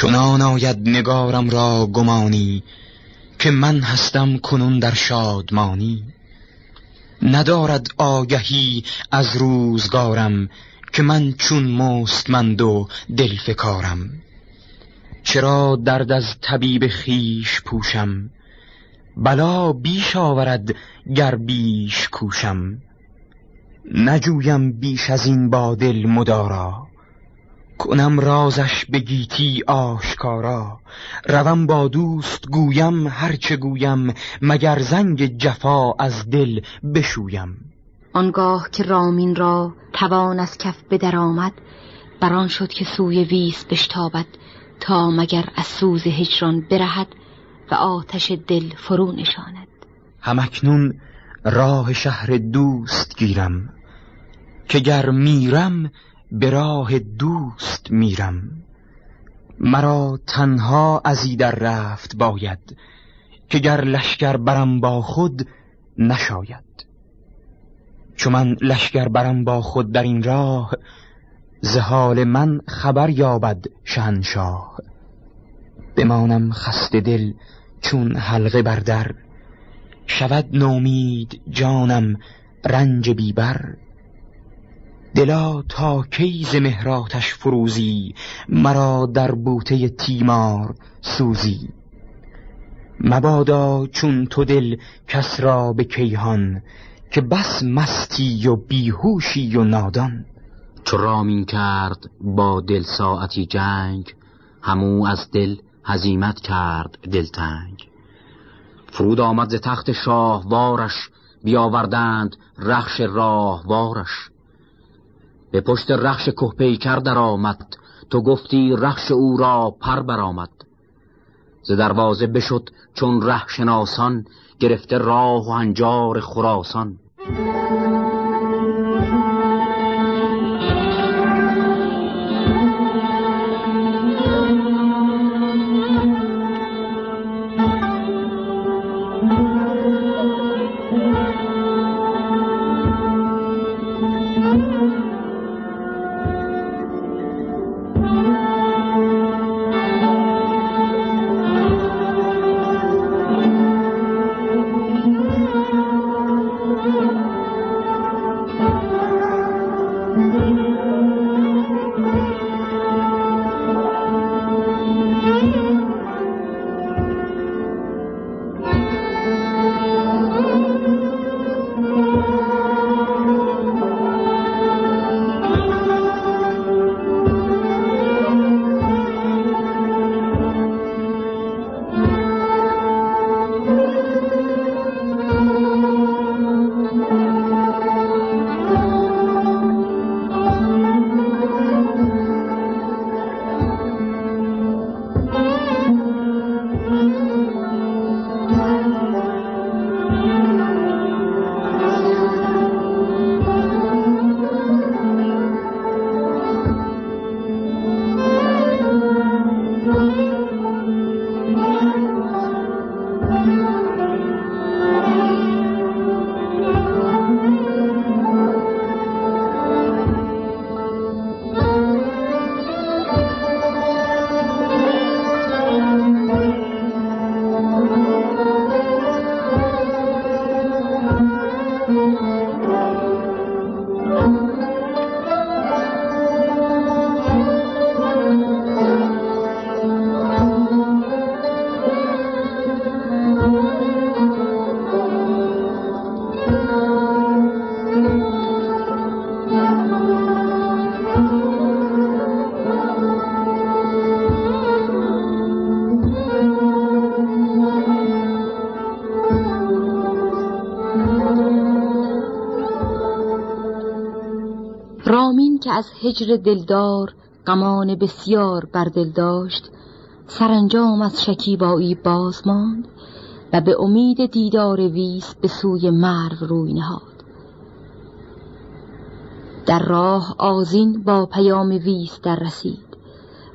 چنان آید نگارم را گمانی که من هستم کنون در شادمانی. ندارد آگهی از روزگارم که من چون مستمند و دل فکارم چرا درد از طبیب خیش پوشم؟ بلا بیش آورد گر بیش کوشم. نجویم بیش از این با دل مدارا. کنم رازش به گیتی آشکارا. روم با دوست گویم هرچه گویم مگر زنگ جفا از دل بشویم. آنگاه که رامین را توان از کف بدر آمد بران شد که سوی ویس بشتابد تا مگر از سوز هجران برهد و آتش دل فرو نشاند. همکنون راه شهر دوست گیرم که گر میرم به راه دوست میرم. مرا تنها از در رفت باید که گر لشکر برم با خود نشاید. چون من لشکر برم با خود در این راه زهال من خبر یابد شهنشاه. بمانم خسته دل چون حلقه بردر شود نومید جانم رنج بیبر. دلا تا کی ز مهراتش فروزی مرا در بوته تیمار سوزی. مبادا چون تو دل کس را به کیهان که بس مستی و بیهوشی و نادان. چو رامین کرد با دل ساعتی جنگ همو از دل هزیمت کرد دلتنگ فرود آمد ز تخت شاهوارش بیاوردند رخش راهوارش. به پشت رخش کهپیکر در آمد تو گفتی رخش او را پر برآمد. ز دروازه بشد چون شناسان گرفته راه و هنجار خراسان. از هجر دلدار غمان بسیار بر دل داشت سرانجام از شکیبایی باز ماند و به امید دیدار ویس به سوی مرو روی نهاد. در راه آزین با پیام ویس در رسید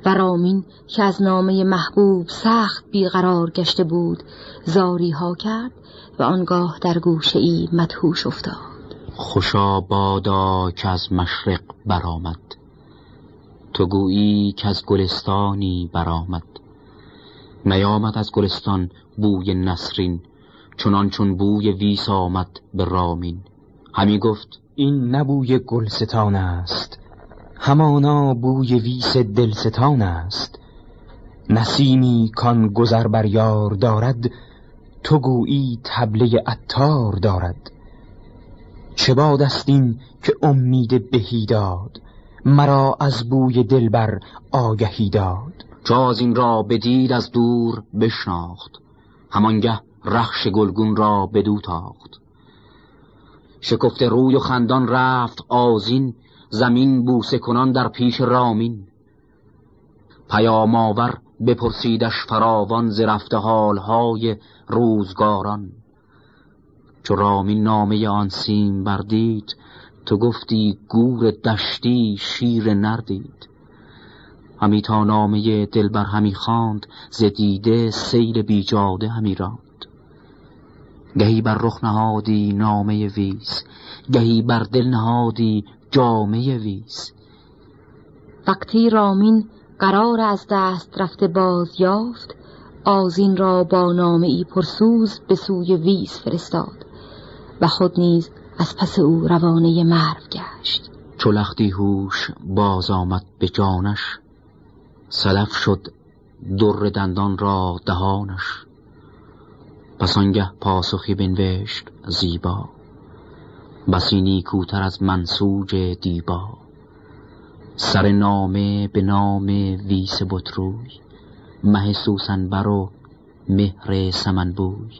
و رامین که از نامه محبوب سخت بیقرار گشته بود زاری ها کرد و آنگاه در گوشه ای مدهوش افتاد. خوشا بادا که از مشرق برآمد. تو گویی که از گلستانی برآمد. نیامد از گلستان بوی نسرین چنان چون بوی ویس آمد به رامین. همی گفت این نبوی گلستان است همانا بوی ویس دلستان است. نسیمی کان گذر بر یار دارد تو گویی تبله عطار دارد. چه باد است این که امید بهی داد؟ مرا از بوی دلبر آگهی داد. چو این را بدید از دور بشناخت همانگه رخش گلگون را بدو تاخت. شکفت روی و خندان رفت آزین زمین بوسه کنان در پیش رامین. پیام آور بپرسیدش فراوان ز حالهای روزگاران. چو رامین نامه آن سیم بردید تو گفتی گور دشتی شیر نردید. همی تا نامه دلبر همی خواند ز دیده سیل بیجاده همی راند. گهی بر رخ نهادی نامه ویس گهی بر دل نهادی جامه ویس. وقتی رامین قرار از دست رفته باز یافت آذین را با نامه ای پرسوز به سوی ویس فرستاد. و خود نیز از پس او روانه مرو گشت. چو لختی هوش باز آمد به جانش صدف شد در دندان را دهانش. پس آنگه پاسخی بنوشت زیبا بسی نیکوتر از منسوج دیبا. سر نامه به نام ویس بطروی مه سوسن بر و مهر سمن بوی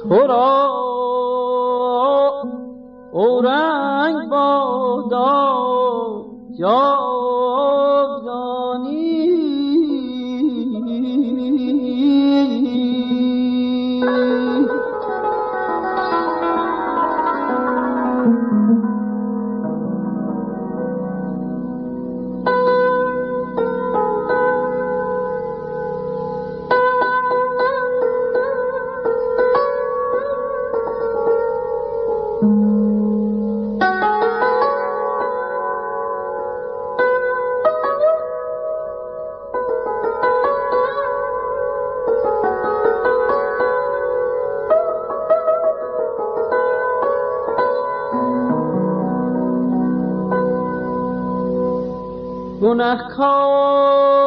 تو را اورنگ بادا جا گناهکارم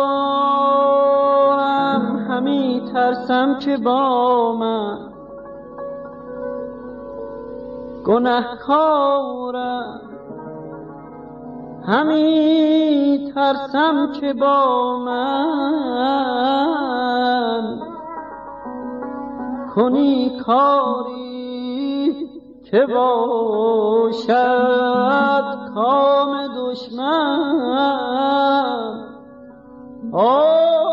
همی ترسم که با من. گناهکارم همی ترسم که با من. کنی کاری که باشد کام دشمن. آه.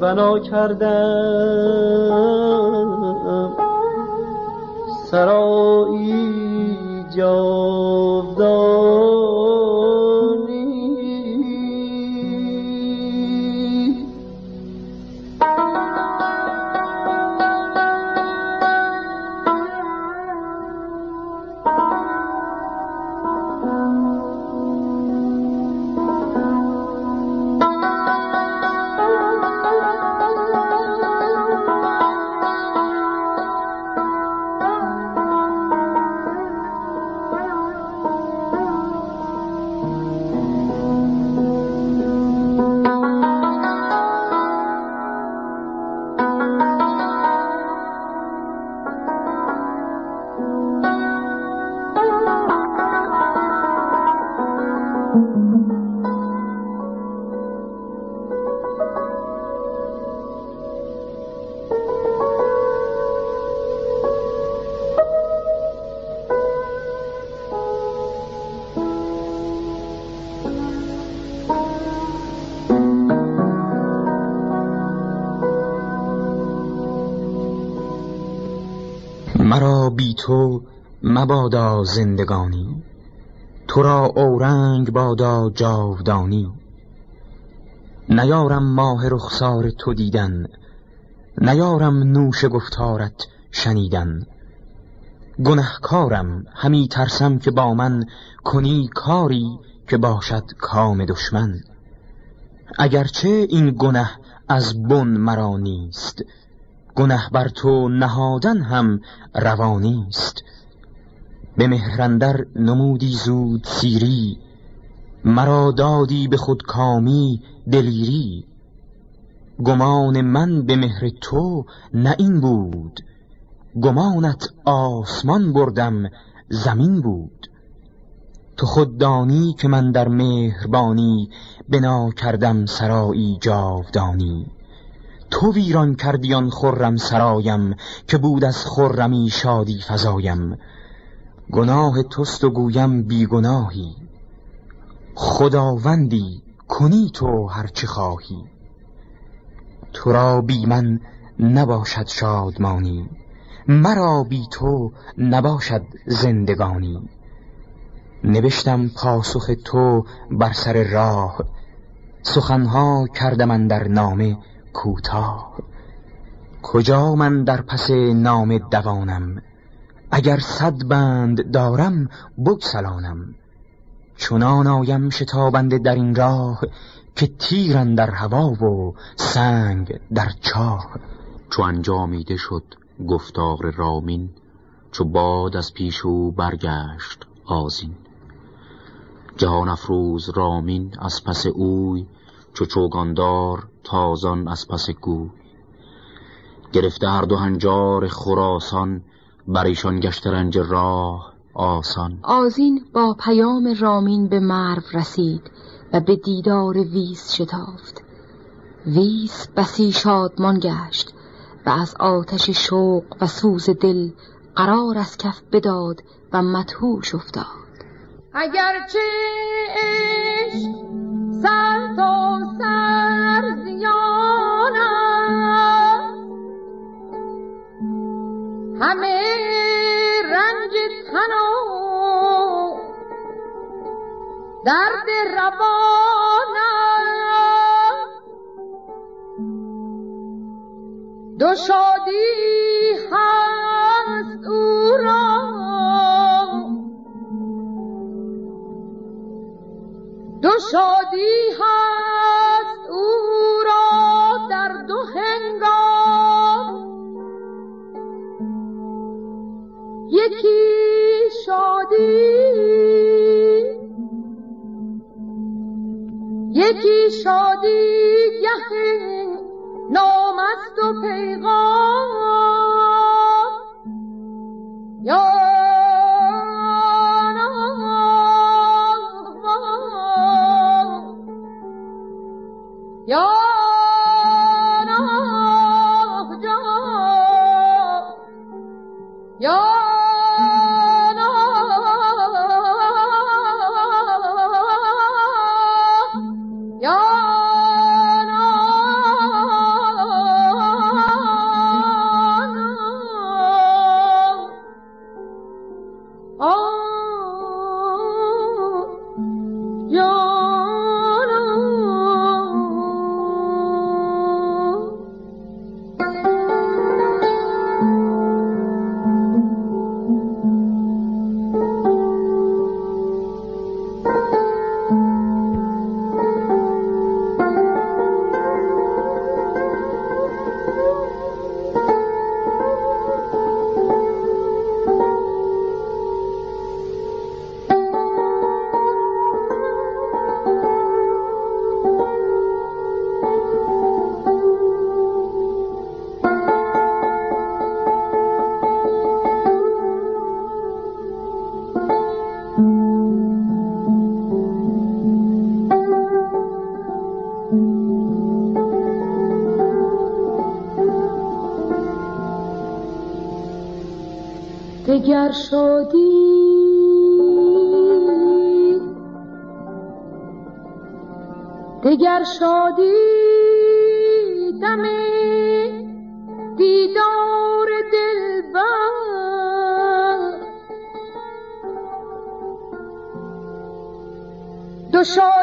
بنا کردم سرایی جاودانی مبادا زندگانی تو را اورنگ بادا جاودانی نیارم ماه رخسار تو دیدن نیارم نوش گفتارت شنیدن. گنهکارم همی ترسم که با من کنی کاری که باشد کام دشمن. اگرچه این گنه از بن مرا نیست گنه بر تو نهادن هم روانی است. به مهرندر نمودی زود سیری مرا دادی به خود کامی دلیری. گمان من به مهر تو نه این بود گمانت آسمان بردم زمین بود. تو خود دانی که من در مهربانی بنا کردم سرایی جاودانی. تو ویران کردی آن خرم سرایم که بود از خرمی شادی فزایم. گناه توست و گویم بیگناهی خداوندی کنی تو هرچه خواهی. تو را بی من نباشد شادمانی. مرا بی تو نباشد زندگانی. نوشتم پاسخ تو بر سر راه. سخنها کردم در نامه کوتاه. کجا من در پس نام دوانم؟ اگر صد بند دارم بگسلانم. چنان آیم شتابنده در این راه که تیرن در هوا و سنگ در چاه. چو انجامیده شد گفتار رامین چو باد از پیش او برگشت آزین جهان افروز رامین از پس اوی چو چوگاندار تازان از پس گوی. گرفته هر دو هنجار خراسان بر ایشان گشت رنج راه آسان. آزین با پیام رامین به مرو رسید و به دیدار ویس شتافت. ویس بسی شادمان گشت و از آتش شوق و سوز دل قرار از کف بداد و مدهوش افتاد. اگرچه عشق سر تا سر زیان همه رنج تن و درد روان است. دو شادی هست او را دو شادی هست او یکی شادی؟ یکی شادی گه نامست و پیغام. دگر شادی دگر شادی دم دیدار دلبر دو شادی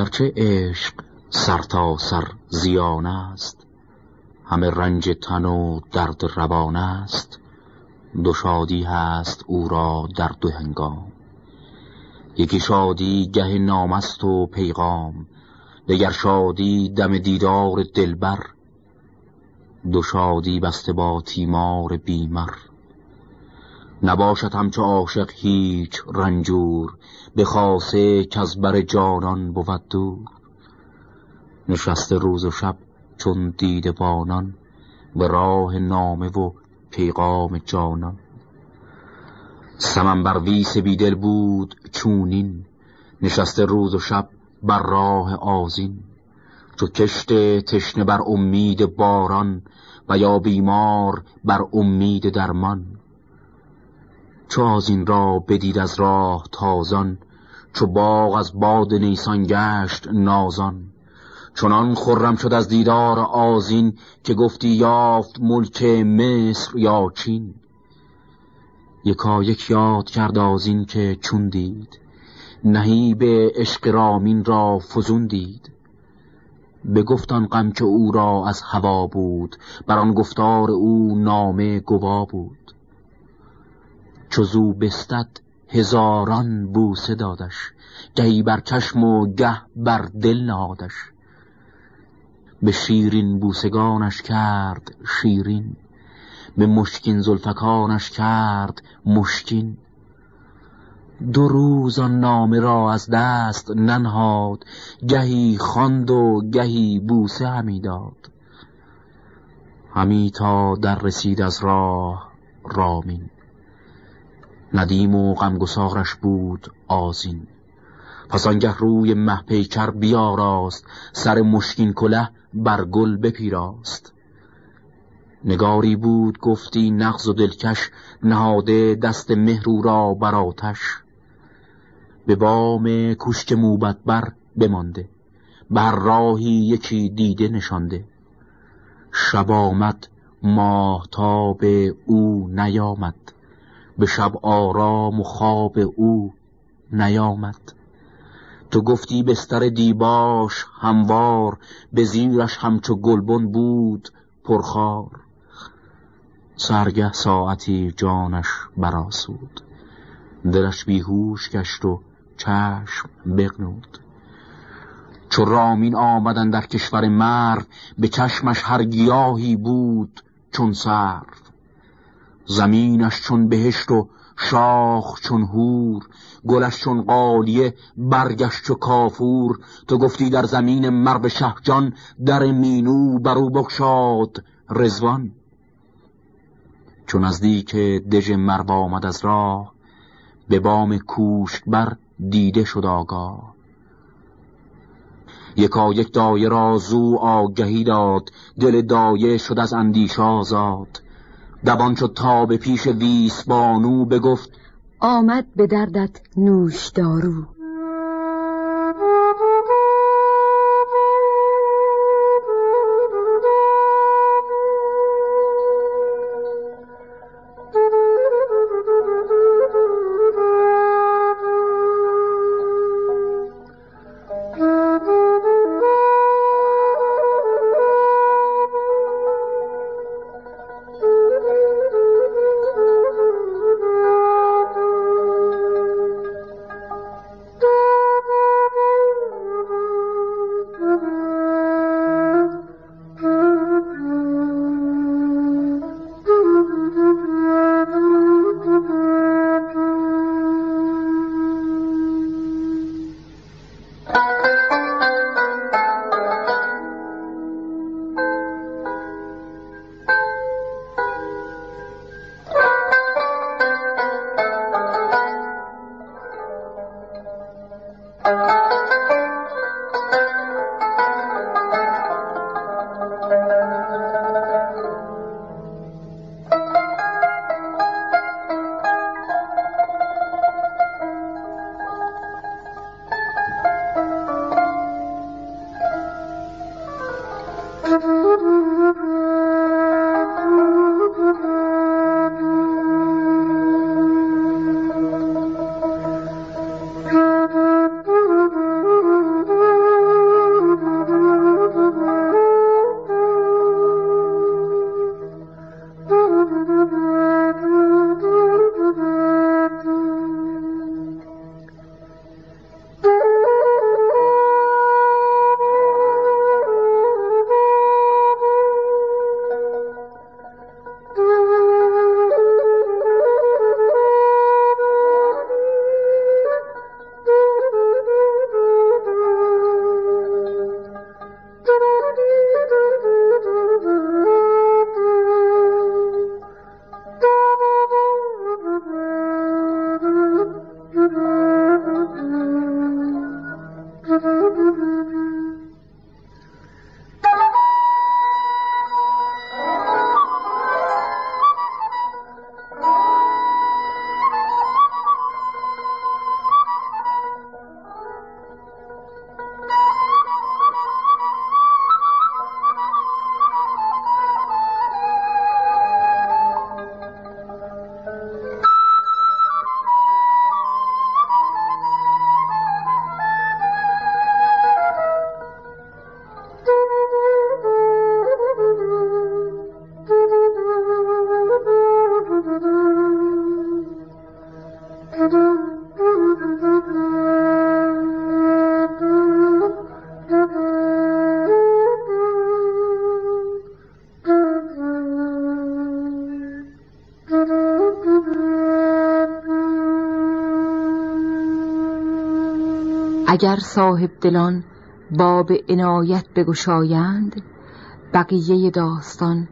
اگرچه عشق سر تا سر زیان است همه رنج تن و درد روان است دو شادی هست او را در دو هنگام. یکی شادی گه نامست و پیغام دگر شادی دم دیدار دلبر دو شادی بسته با تیمار بیمر. نباشد همچو عاشق هیچ رنجور به خاصه که از بر جانان بود دور. نشسته روز و شب چون دید بانان به راه نامه و پیغام جانان. سمن بر ویس بیدل بود چونین نشسته روز و شب بر راه آزین چو کشت تشنه بر امید باران و یا بیمار بر امید درمان. چو آزین را بدید از راه تازان چو باغ از باد نیسان گشت نازان. چنان خرم شد از دیدار آزین که گفتی یافت ملک مصر یا چین. یکا یک یاد کرد آزین که چون دید نهی به عشق رامین را فزون دید. به گفتان غم که او را از هوا بود بر آن گفتار او نامه گوا بود. چو زو بستد هزاران بوسه دادش گهی بر چشم و گه بر دل نهادش. به شیرین بوسگانش کرد شیرین به مشکین زلفکانش کرد مشکین. دو روز آن نامه را از دست ننهاد گهی خواند و گهی بوسه همی داد. همی تا در رسید از راه رامین. ندیم و غمگسارش بود آزین. پس آنگه روی مه پیکر بیاراست سر مشکین کله بر گل بپیراست. نگاری بود گفتی نغز و دلکش نهاده دست مهرو را بر آتش. به بام کشک موبت بر بمانده بر راهی یکی دیده نشانده. شب آمد ماهتاب او نیامد. به شب آرام و خواب او نیامد. تو گفتی بستر دیباش هموار به زیرش همچو گلبن بود پرخار. سرگه ساعتی جانش براسود دلش بیهوش گشت و چشم بغنود. چو رامین آمدن در کشور مرد به چشمش هر گیاهی بود چون سر زمینش چون بهشت و شاخ چون هور گلش چون قالیه برگشت و کافور. تو گفتی در زمین مرب شهجان در مینو برو بکشاد رزوان چون نزدیک دژ مرو آمد از راه به بام کوشک بر دیده شد آگاه. یکا یک دایه را زو آگهی داد دل دایه شد از اندیش آزاد. دبان شد تا به پیش ویس بانو بگفت آمد به دردت نوش اگر صاحب دلان باب عنایت بگشایند بقیه داستان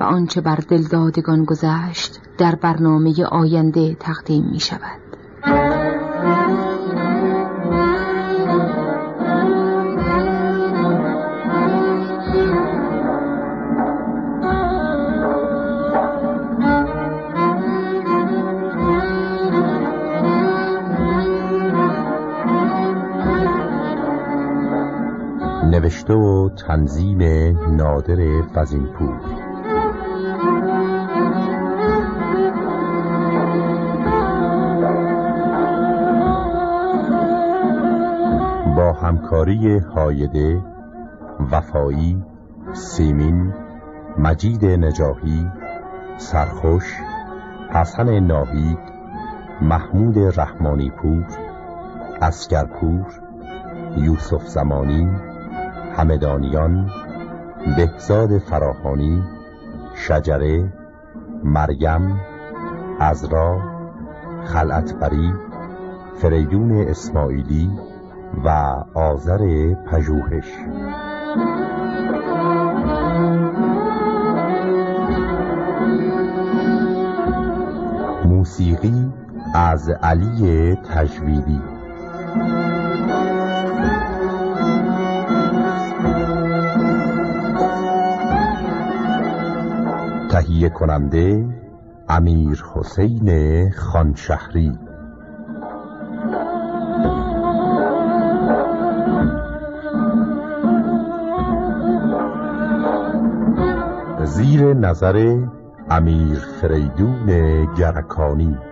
و آنچه بر دلدادگان گذشت در برنامه آینده تقدیم می شود تنظیم نادر فزینپور با همکاری هایده وفایی سیمین مجید نجاهی سرخوش حسن ناهید محمود رحمانی پور اسکرپور یوسف زمانی همدانیان بهزاد فراهانی شجره مریم ازرا خلعتبری فریدون اسماعیلی و آذر پژوهش. موسیقی از علی تجویدی. تهیه کننده امیر حسین خانشهری. زیر نظر امیر فریدون گرکانی.